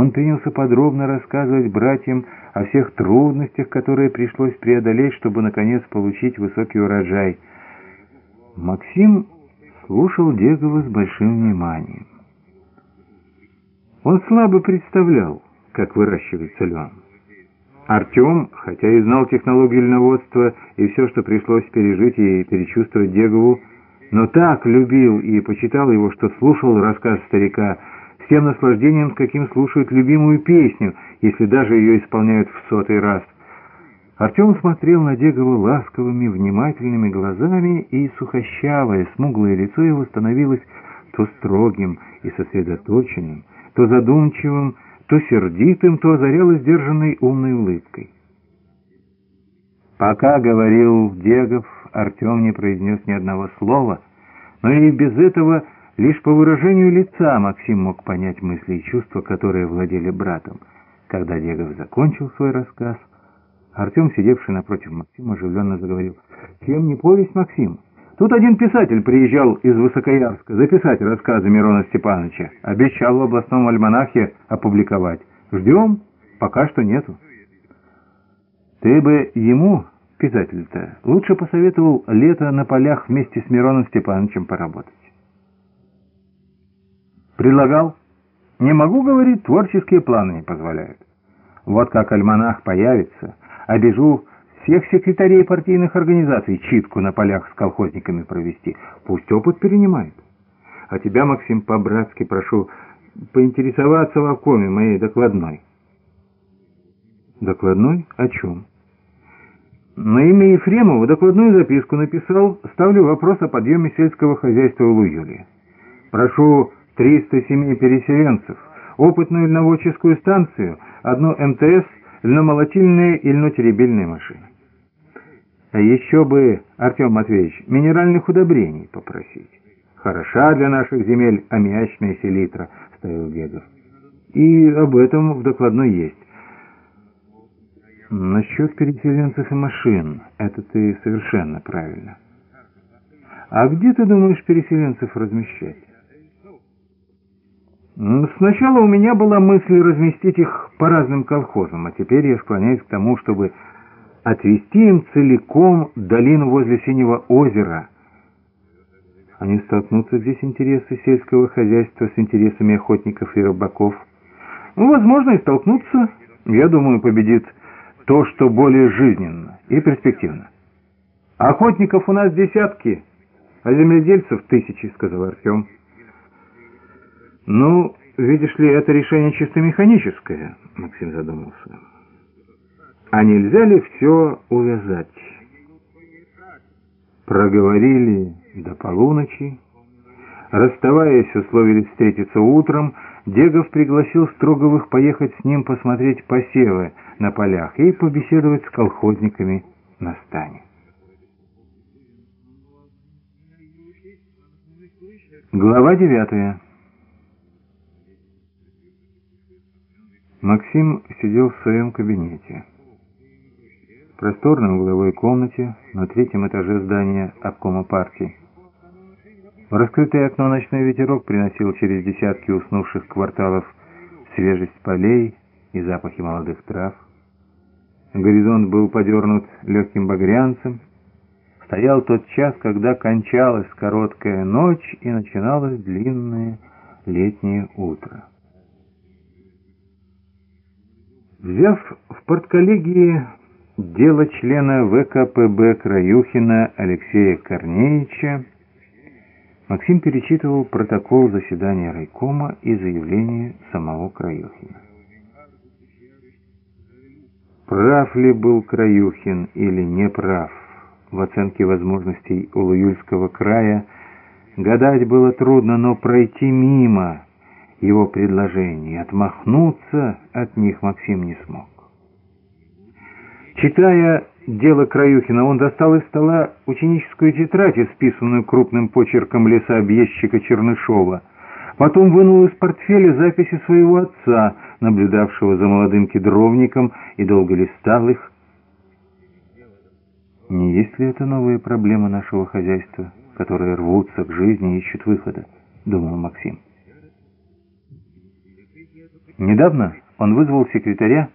Он принялся подробно рассказывать братьям о всех трудностях, которые пришлось преодолеть, чтобы, наконец, получить высокий урожай. Максим слушал Дегова с большим вниманием. Он слабо представлял, как выращивается лен. Артем, хотя и знал технологию льноводства и все, что пришлось пережить и перечувствовать Дегову, но так любил и почитал его, что слушал рассказ старика тем наслаждением, с каким слушают любимую песню, если даже ее исполняют в сотый раз. Артем смотрел на Дегова ласковыми, внимательными глазами, и сухощавое, смуглое лицо его становилось то строгим и сосредоточенным, то задумчивым, то сердитым, то озаряло сдержанной умной улыбкой. Пока говорил Дегов, Артем не произнес ни одного слова, но и без этого лишь по выражению лица Максим мог понять мысли и чувства, которые владели братом. Когда Дегов закончил свой рассказ, Артем, сидевший напротив Максима, оживленно заговорил. «Чем не повесть, Максим?» Тут один писатель приезжал из Высокоярска записать рассказы Мирона Степановича. Обещал в областном альманахе опубликовать. Ждем, пока что нету. Ты бы ему, писатель-то, лучше посоветовал лето на полях вместе с Мироном Степановичем поработать. Предлагал. Не могу, говорит, творческие планы не позволяют. Вот как альманах появится, обижу всех секретарей партийных организаций читку на полях с колхозниками провести. Пусть опыт перенимает. А тебя, Максим, по-братски прошу поинтересоваться в обкоме моей докладной. Докладной? О чем? На имя Ефремова докладную записку написал, ставлю вопрос о подъеме сельского хозяйства в Луюле. Прошу 300 семей переселенцев, опытную льноводческую станцию, одну МТС, льномолотильные и льнотеребельные машины. А еще бы, Артем Матвеевич, минеральных удобрений попросить. Хороша для наших земель аммиачная селитра, ставил Гегов. И об этом в докладной есть. Насчет переселенцев и машин, это ты совершенно правильно. А где ты думаешь переселенцев размещать? Сначала у меня была мысль разместить их по разным колхозам, а теперь я склоняюсь к тому, чтобы отвести им целиком долину возле Синего озера. Они столкнутся здесь интересы сельского хозяйства с интересами охотников и рыбаков. Ну, возможно, и столкнутся. Я думаю, победит то, что более жизненно и перспективно. Охотников у нас десятки, а земледельцев тысячи, сказал Артем. Ну, видишь ли, это решение чисто механическое, Максим задумался. А нельзя ли все увязать? Проговорили до полуночи. Расставаясь, условились встретиться утром. Дегов пригласил Строговых поехать с ним посмотреть посевы на полях и побеседовать с колхозниками на стане. Глава девятая. Максим сидел в своем кабинете просторной угловой комнате на третьем этаже здания обкома партии. В раскрытое окно ночной ветерок приносил через десятки уснувших кварталов свежесть полей и запахи молодых трав. Горизонт был подернут легким багрянцем. Стоял тот час, когда кончалась короткая ночь и начиналось длинное летнее утро. Взяв в портколлегии Дело члена ВКПБ Краюхина Алексея Корнеевича Максим перечитывал протокол заседания райкома и заявление самого Краюхина. Прав ли был Краюхин или не прав в оценке возможностей Улуюльского края, гадать было трудно, но пройти мимо его предложений, отмахнуться от них Максим не смог. Читая дело Краюхина, он достал из стола ученическую тетрадь, исписанную крупным почерком лесообъездчика Чернышова. Потом вынул из портфеля записи своего отца, наблюдавшего за молодым кедровником, и долго листал их. Не есть ли это новые проблемы нашего хозяйства, которые рвутся к жизни и ищут выхода, думал Максим. Недавно он вызвал секретаря